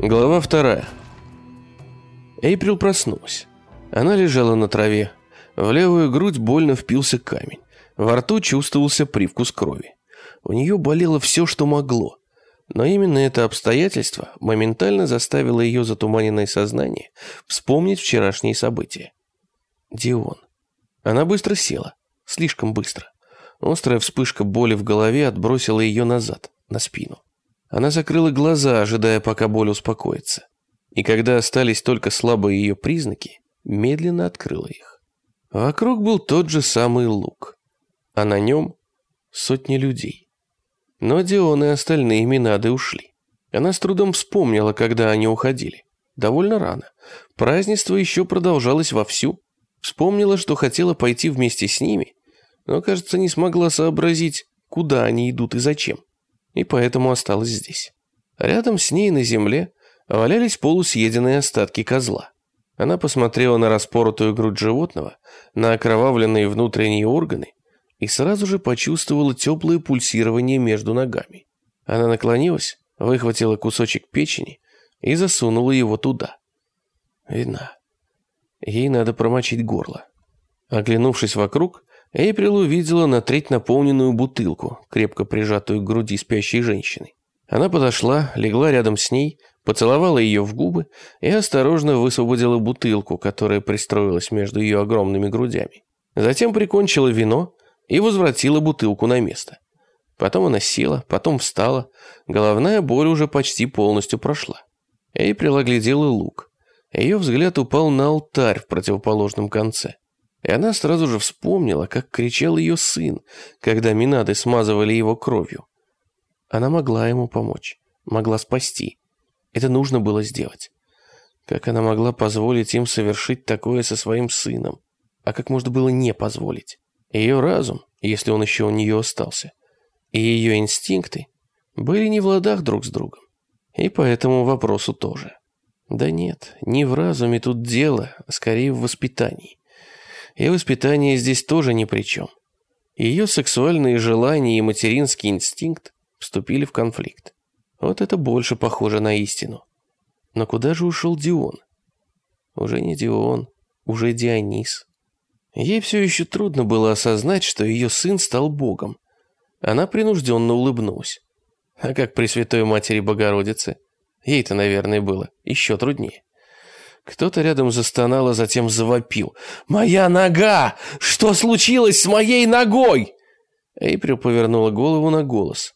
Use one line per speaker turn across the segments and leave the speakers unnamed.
Глава вторая. Эйприл проснулась. Она лежала на траве. В левую грудь больно впился камень. Во рту чувствовался привкус крови. У нее болело все, что могло. Но именно это обстоятельство моментально заставило ее затуманенное сознание вспомнить вчерашние события. Дион. Она быстро села. Слишком быстро. Острая вспышка боли в голове отбросила ее назад, на спину. Она закрыла глаза, ожидая, пока боль успокоится. И когда остались только слабые ее признаки, медленно открыла их. Вокруг был тот же самый луг, а на нем сотни людей. Но Дион и остальные Минады ушли. Она с трудом вспомнила, когда они уходили. Довольно рано. Празднество еще продолжалось вовсю. Вспомнила, что хотела пойти вместе с ними, но, кажется, не смогла сообразить, куда они идут и зачем и поэтому осталась здесь. Рядом с ней на земле валялись полусъеденные остатки козла. Она посмотрела на распоротую грудь животного, на окровавленные внутренние органы и сразу же почувствовала теплое пульсирование между ногами. Она наклонилась, выхватила кусочек печени и засунула его туда. Видно, ей надо промочить горло. Оглянувшись вокруг, Эйприл увидела на треть наполненную бутылку, крепко прижатую к груди спящей женщины. Она подошла, легла рядом с ней, поцеловала ее в губы и осторожно высвободила бутылку, которая пристроилась между ее огромными грудями. Затем прикончила вино и возвратила бутылку на место. Потом она села, потом встала. Головная боль уже почти полностью прошла. Эйприл оглядела лук. Ее взгляд упал на алтарь в противоположном конце. И она сразу же вспомнила, как кричал ее сын, когда Минады смазывали его кровью. Она могла ему помочь, могла спасти. Это нужно было сделать. Как она могла позволить им совершить такое со своим сыном? А как можно было не позволить? Ее разум, если он еще у нее остался, и ее инстинкты были не в ладах друг с другом. И по этому вопросу тоже. Да нет, не в разуме тут дело, а скорее в воспитании. И воспитание здесь тоже ни при чем. Ее сексуальные желания и материнский инстинкт вступили в конфликт. Вот это больше похоже на истину. Но куда же ушел Дион? Уже не Дион, уже Дионис. Ей все еще трудно было осознать, что ее сын стал богом. Она принужденно улыбнулась. А как при Святой Матери Богородице? Ей-то, наверное, было еще труднее. Кто-то рядом застонал, а затем завопил. «Моя нога! Что случилось с моей ногой?» Эйприл повернула голову на голос.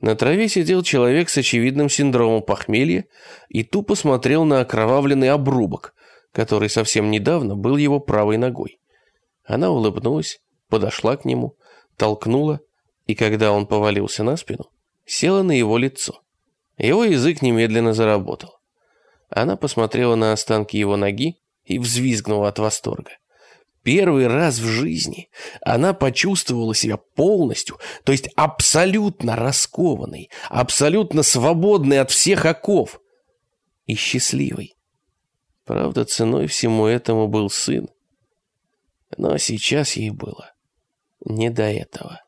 На траве сидел человек с очевидным синдромом похмелья и тупо смотрел на окровавленный обрубок, который совсем недавно был его правой ногой. Она улыбнулась, подошла к нему, толкнула, и когда он повалился на спину, села на его лицо. Его язык немедленно заработал. Она посмотрела на останки его ноги и взвизгнула от восторга. Первый раз в жизни она почувствовала себя полностью, то есть абсолютно раскованной, абсолютно свободной от всех оков и счастливой. Правда, ценой всему этому был сын. Но сейчас ей было не до этого.